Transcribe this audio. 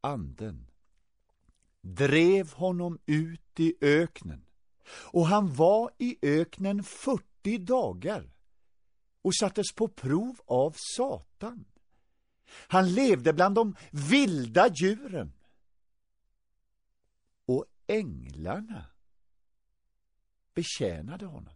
anden drev honom ut i öknen och han var i öknen 40 dagar och sattes på prov av Satan. Han levde bland de vilda djuren. Och änglarna betjänade honom.